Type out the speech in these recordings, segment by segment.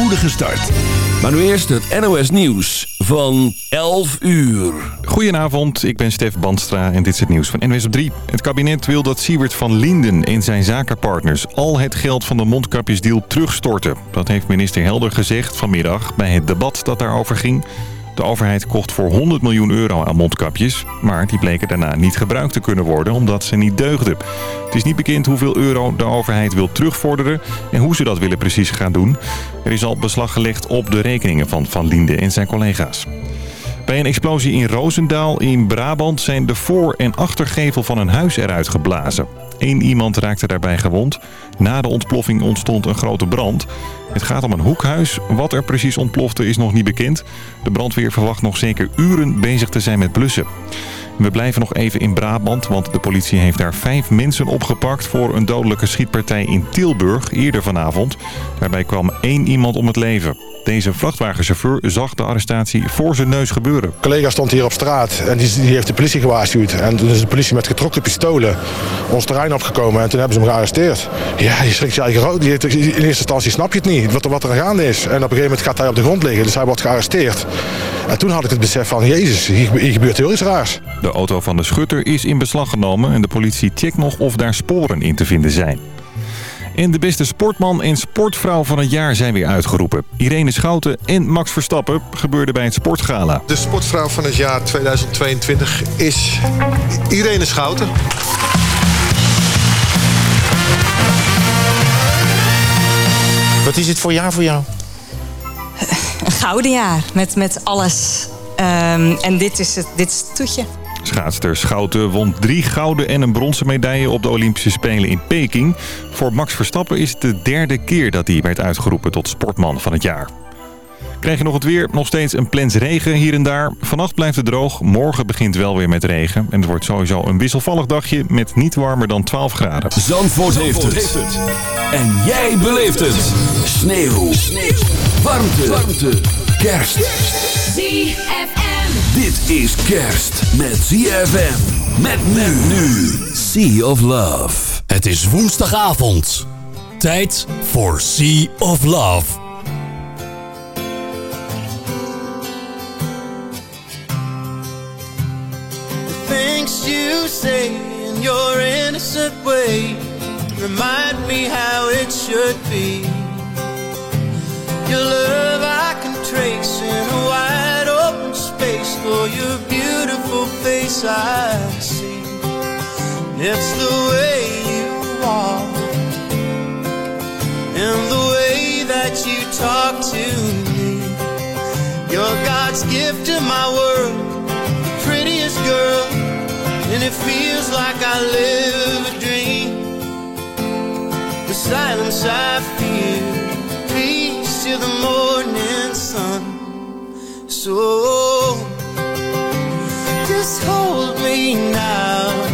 spoedige start. Maar nu eerst het NOS Nieuws van 11 uur. Goedenavond, ik ben Stef Bandstra en dit is het nieuws van NWS op 3. Het kabinet wil dat Siebert van Linden en zijn zakenpartners... al het geld van de mondkapjesdeal terugstorten. Dat heeft minister Helder gezegd vanmiddag bij het debat dat daarover ging... De overheid kocht voor 100 miljoen euro aan mondkapjes. Maar die bleken daarna niet gebruikt te kunnen worden omdat ze niet deugden. Het is niet bekend hoeveel euro de overheid wil terugvorderen en hoe ze dat willen precies gaan doen. Er is al beslag gelegd op de rekeningen van Van Linde en zijn collega's. Bij een explosie in Roosendaal in Brabant zijn de voor- en achtergevel van een huis eruit geblazen. Eén iemand raakte daarbij gewond. Na de ontploffing ontstond een grote brand. Het gaat om een hoekhuis. Wat er precies ontplofte is nog niet bekend. De brandweer verwacht nog zeker uren bezig te zijn met blussen. We blijven nog even in Brabant, want de politie heeft daar vijf mensen opgepakt... voor een dodelijke schietpartij in Tilburg eerder vanavond. Daarbij kwam één iemand om het leven. Deze vrachtwagenchauffeur zag de arrestatie voor zijn neus gebeuren. Een collega stond hier op straat en die, die heeft de politie gewaarschuwd. En toen is de politie met getrokken pistolen ons terrein opgekomen en toen hebben ze hem gearresteerd. Ja, je schrikt je eigen rood. In eerste instantie snap je het niet, wat er, wat er gaande is. En op een gegeven moment gaat hij op de grond liggen, dus hij wordt gearresteerd. En toen had ik het besef van, jezus, hier, hier gebeurt heel iets raars. De auto van de schutter is in beslag genomen en de politie checkt nog of daar sporen in te vinden zijn. En de beste sportman en sportvrouw van het jaar zijn weer uitgeroepen. Irene Schouten en Max Verstappen gebeurde bij het Sportgala. De sportvrouw van het jaar 2022 is Irene Schouten. Wat is het voor jaar voor jou? Een gouden jaar met, met alles. Um, en dit is het, dit is het toetje. Schaatster Schouten won drie gouden en een bronzen medaille op de Olympische Spelen in Peking. Voor Max Verstappen is het de derde keer dat hij werd uitgeroepen tot sportman van het jaar. Krijg je nog het weer? Nog steeds een plens regen hier en daar. Vannacht blijft het droog. Morgen begint wel weer met regen. En het wordt sowieso een wisselvallig dagje met niet warmer dan 12 graden. Zandvoort, heeft, het. En jij beleeft het. Sneeuw. Sneeuw. Warmte. Warmte. Kerst. ZFM. Dit is kerst met ZFM. Met men nu. Sea of Love. Het is woensdagavond. Tijd voor Sea of Love. things you say in your innocent way remind me how it should be. Your love I can trace in a space for your beautiful face I see. It's the way you walk and the way that you talk to me. You're God's gift to my world, the prettiest girl and it feels like I live a dream. The silence I feel, peace till the morning sun. So just hold me now.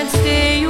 can't stay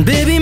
baby,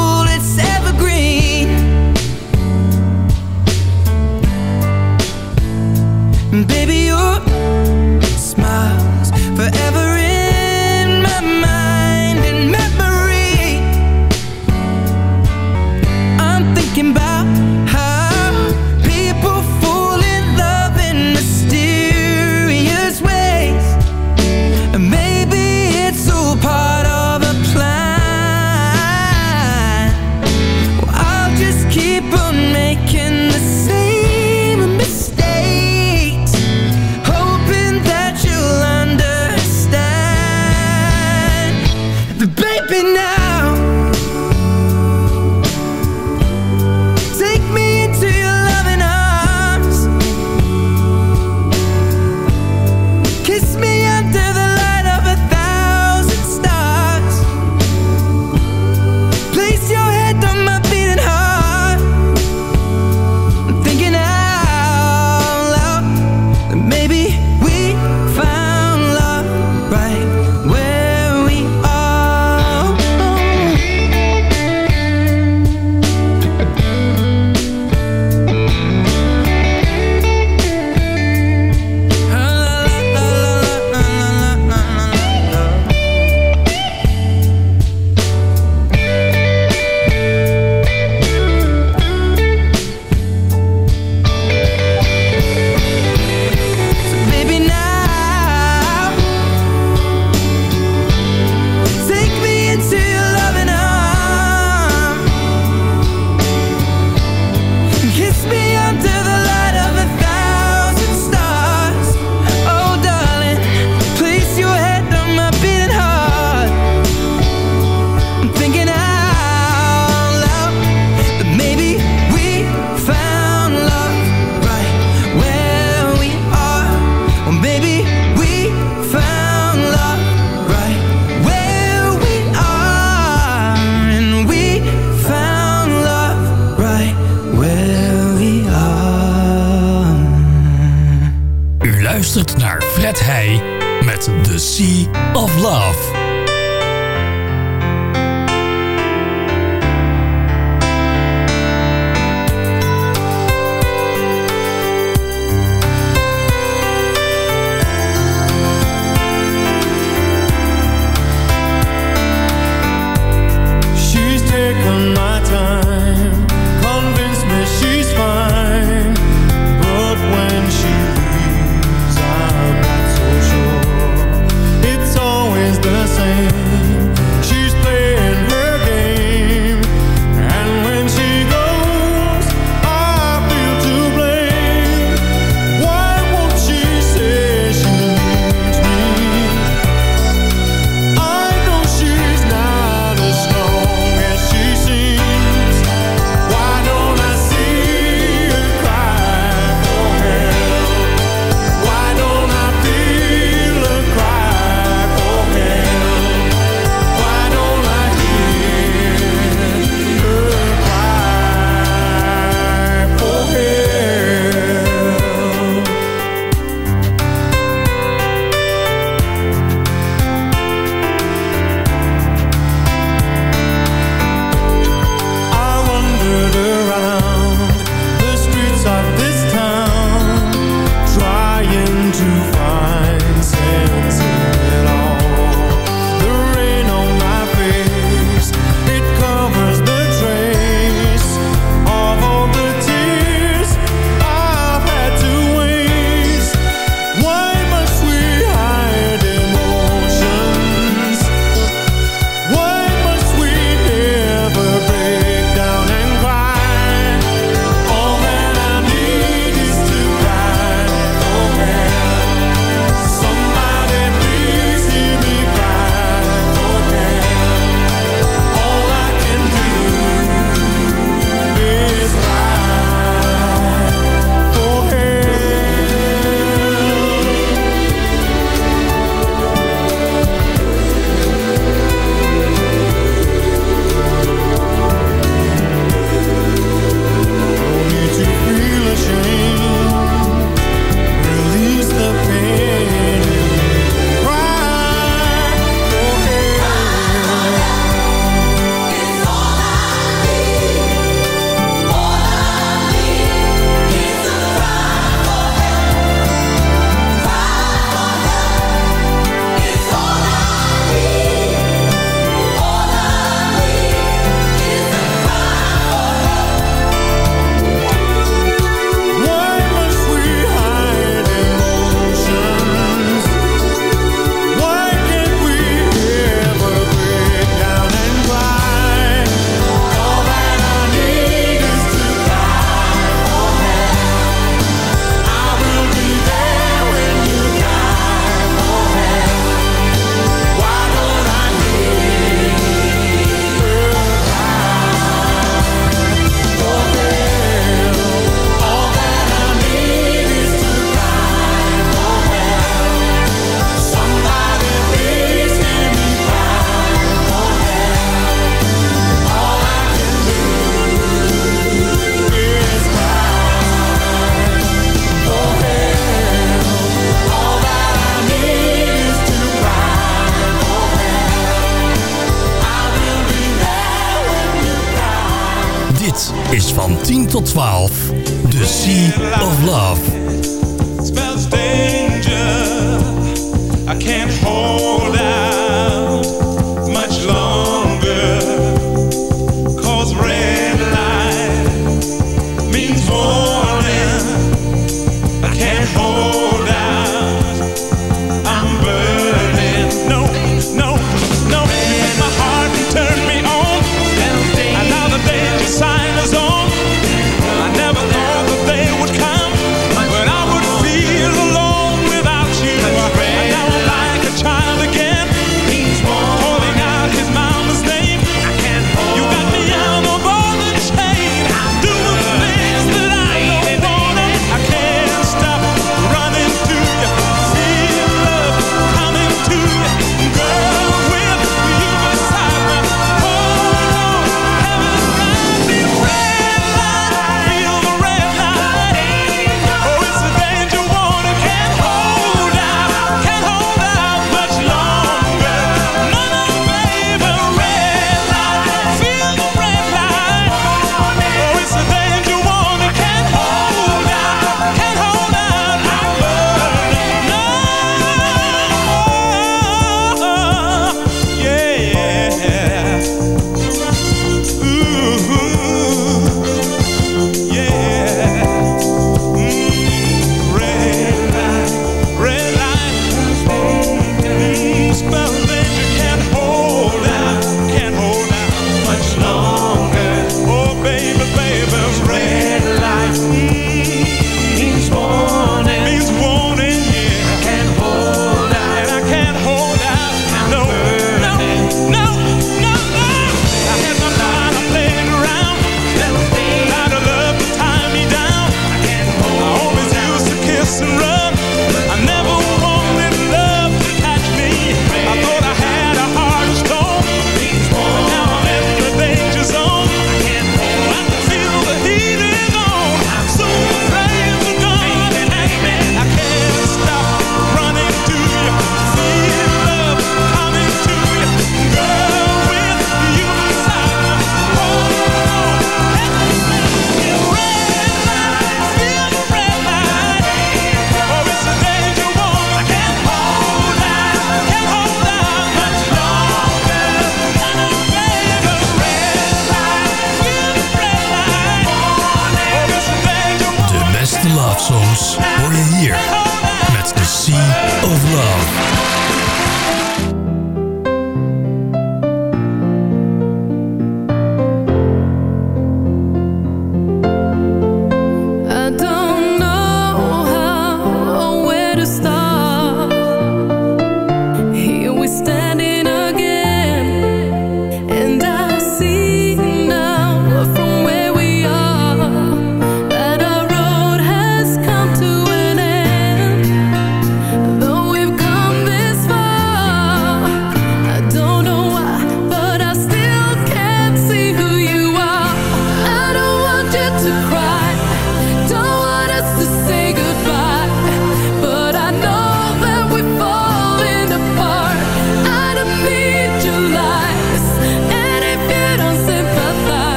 Baby, your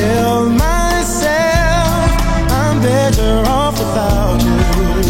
tell myself I'm better off without you.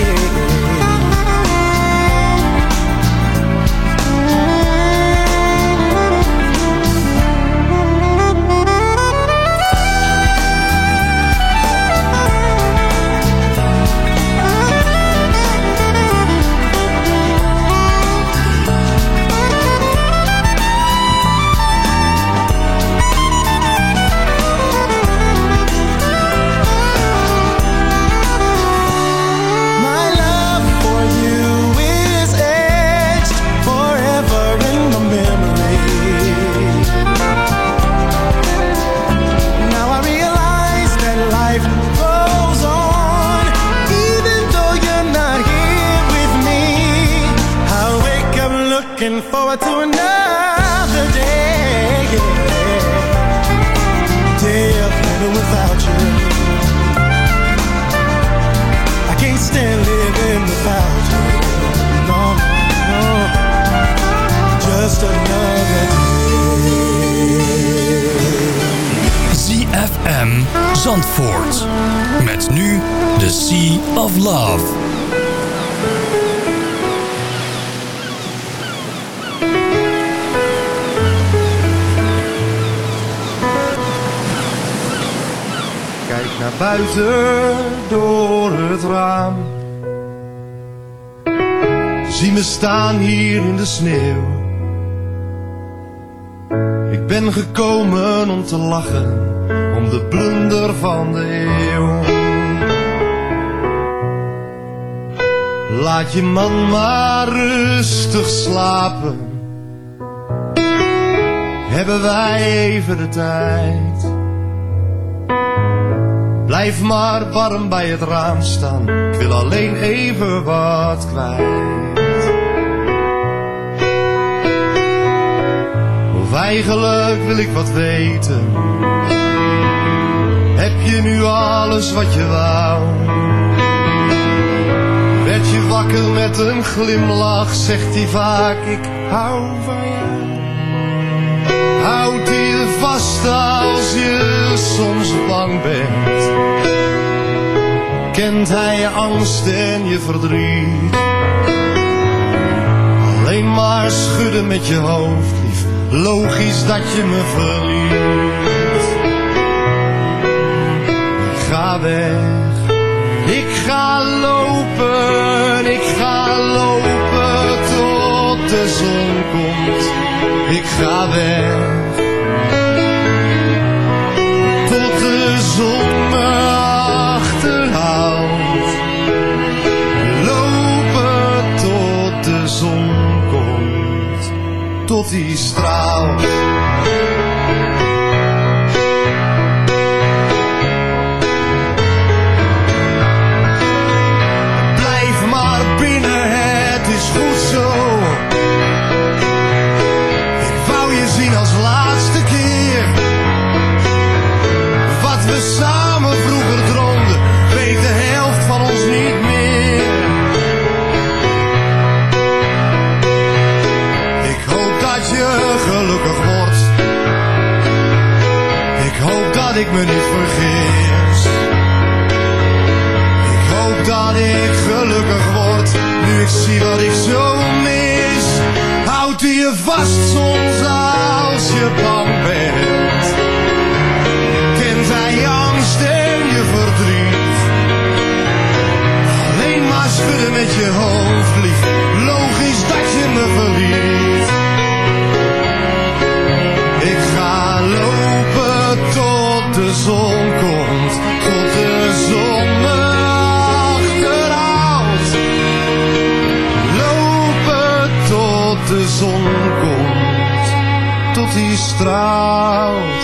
Laat je man maar rustig slapen. Hebben wij even de tijd? Blijf maar warm bij het raam staan. Ik wil alleen even wat kwijt. Of eigenlijk wil ik wat weten. Heb je nu alles wat je wou? Je wakker met een glimlach, zegt hij vaak ik hou van jou. Houd je vast als je soms bang bent. Kent hij je angst en je verdriet? Alleen maar schudden met je hoofd, lief. Logisch dat je me verliet. Ik ga weg, ik ga lopen, ik ga lopen tot de zon komt. Ik ga weg. Tot de zon me achterhaalt. Lopen tot de zon komt. Tot die straalt. ik me niet vergis. Ik hoop dat ik gelukkig word, nu ik zie wat ik zo mis. Houd je vast soms als je bang bent. astral.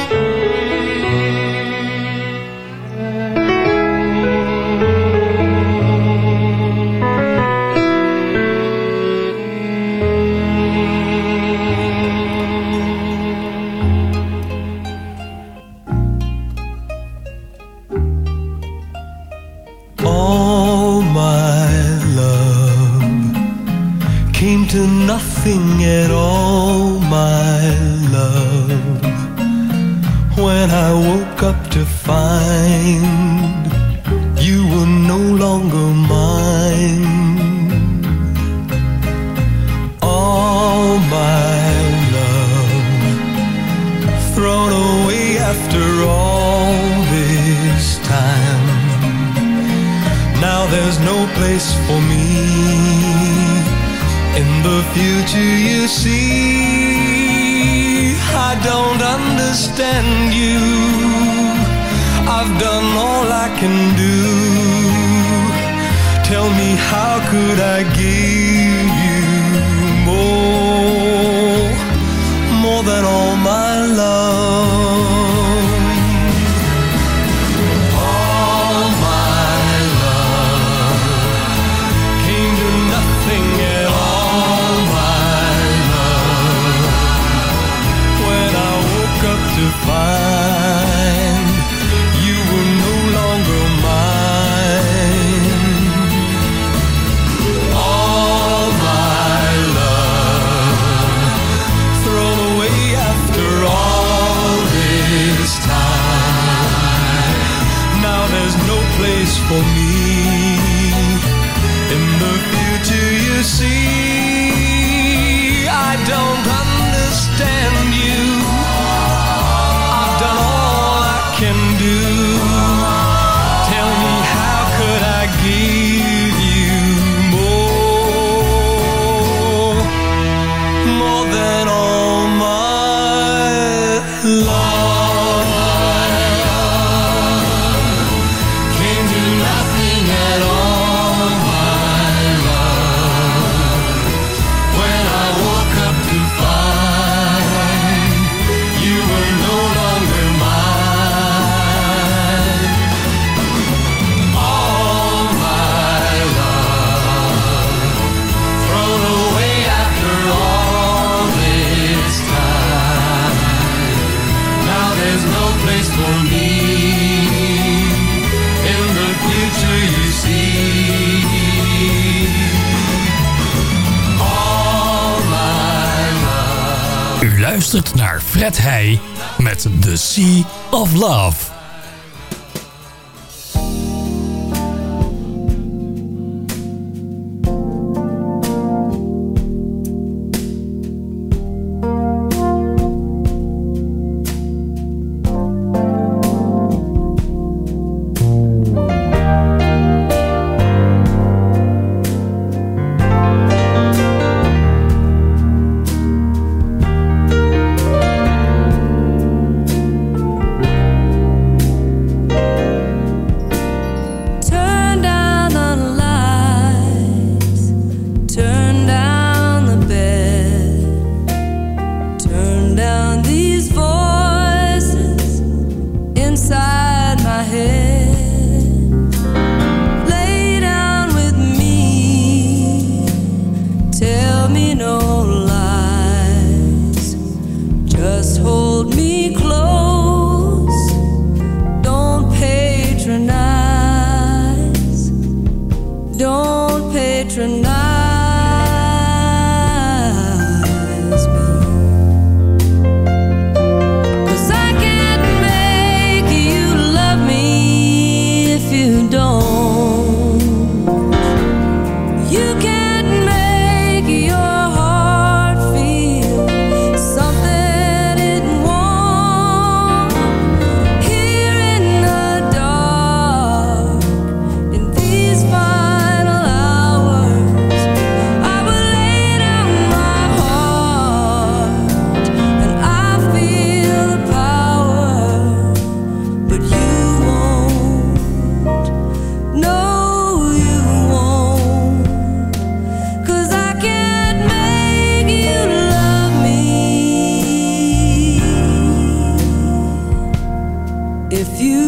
you.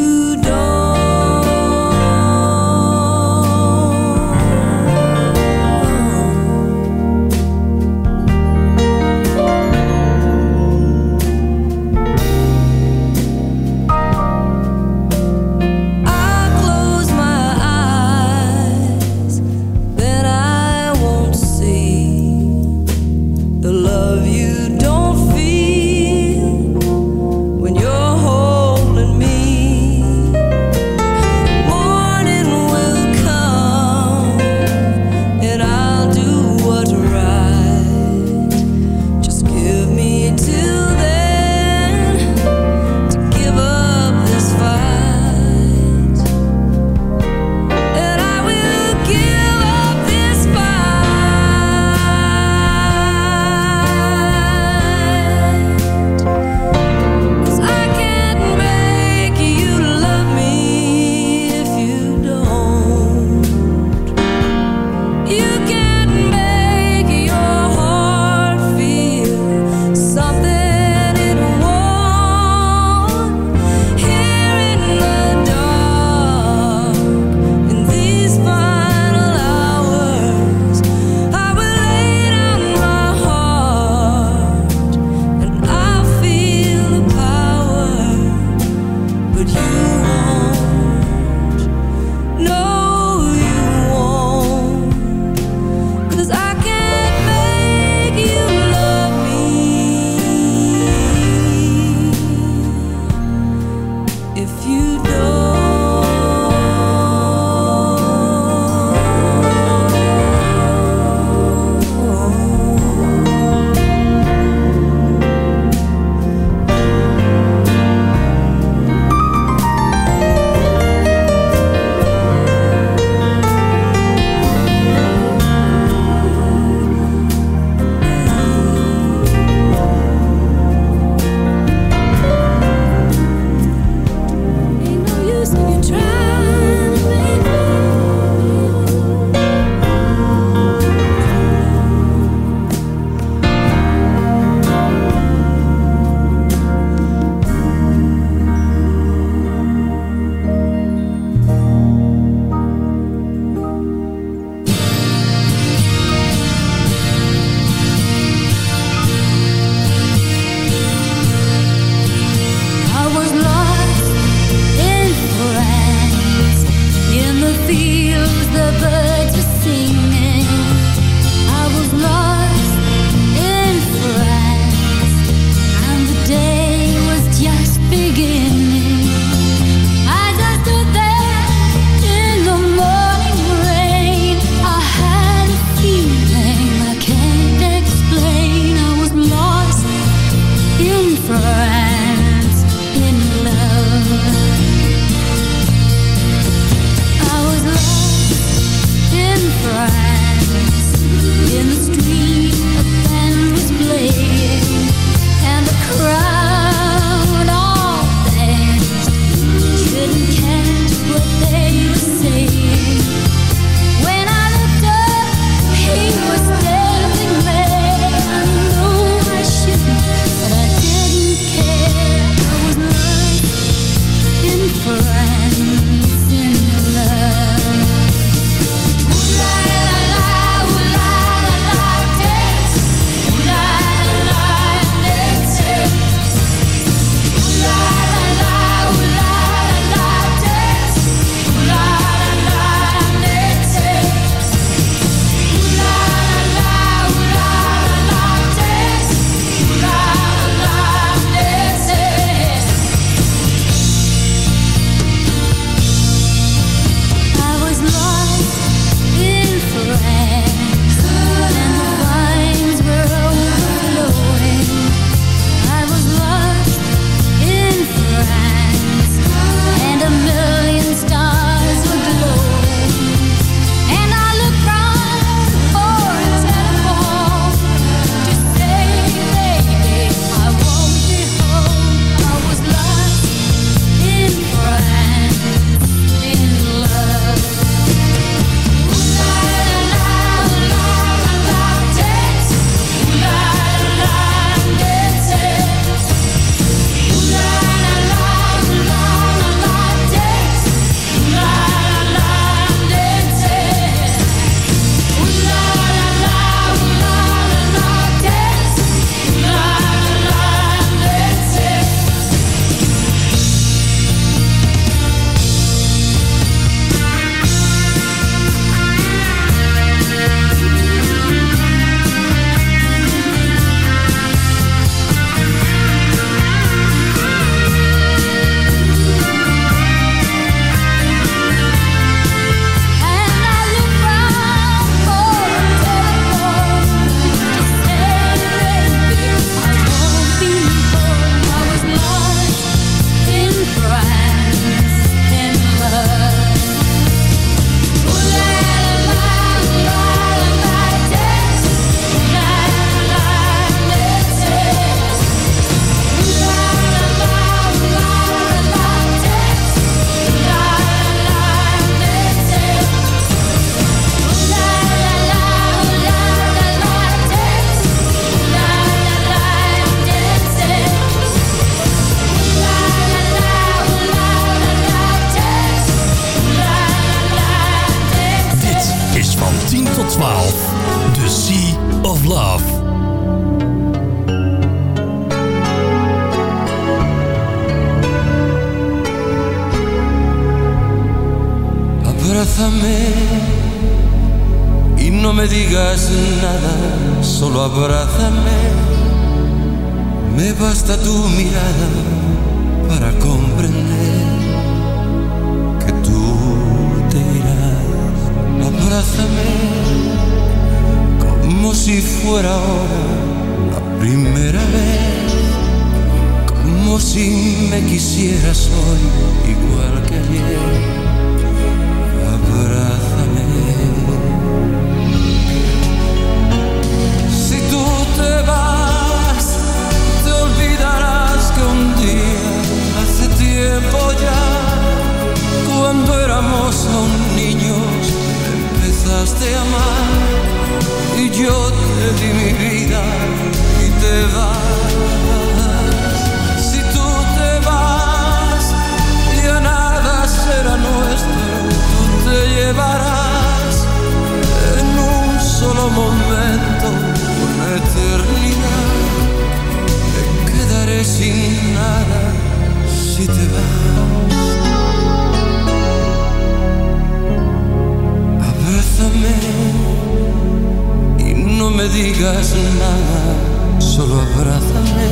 No me digas nada, solo abrázame.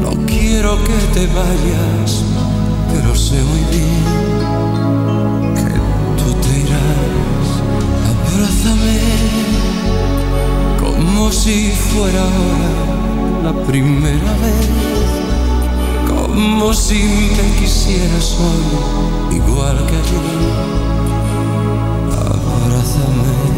No quiero que te vayas, pero sé muy bien que tú te irás. Abrázame como si fuera ahora la primera vez, como si me quisieras hoy, igual que ayer. Abrázame.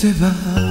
te vas.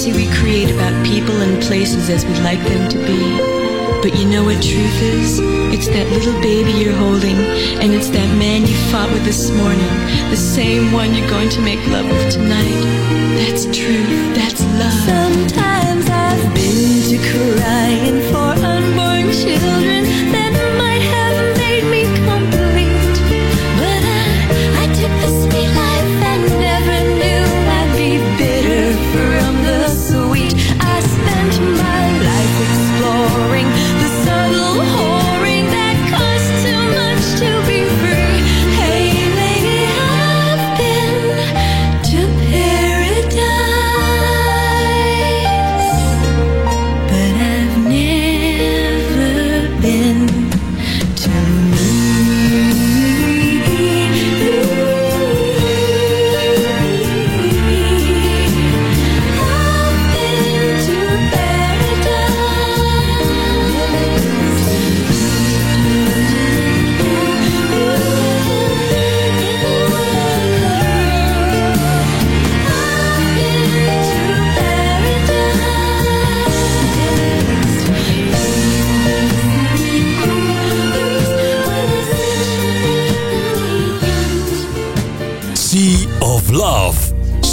Fantasy we create about people and places as we'd like them to be. But you know what truth is? It's that little baby you're holding, and it's that man you fought with this morning, the same one you're going to make love with tonight. That's truth, that's love. Sometimes I've been to crying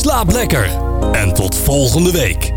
Slaap lekker en tot volgende week.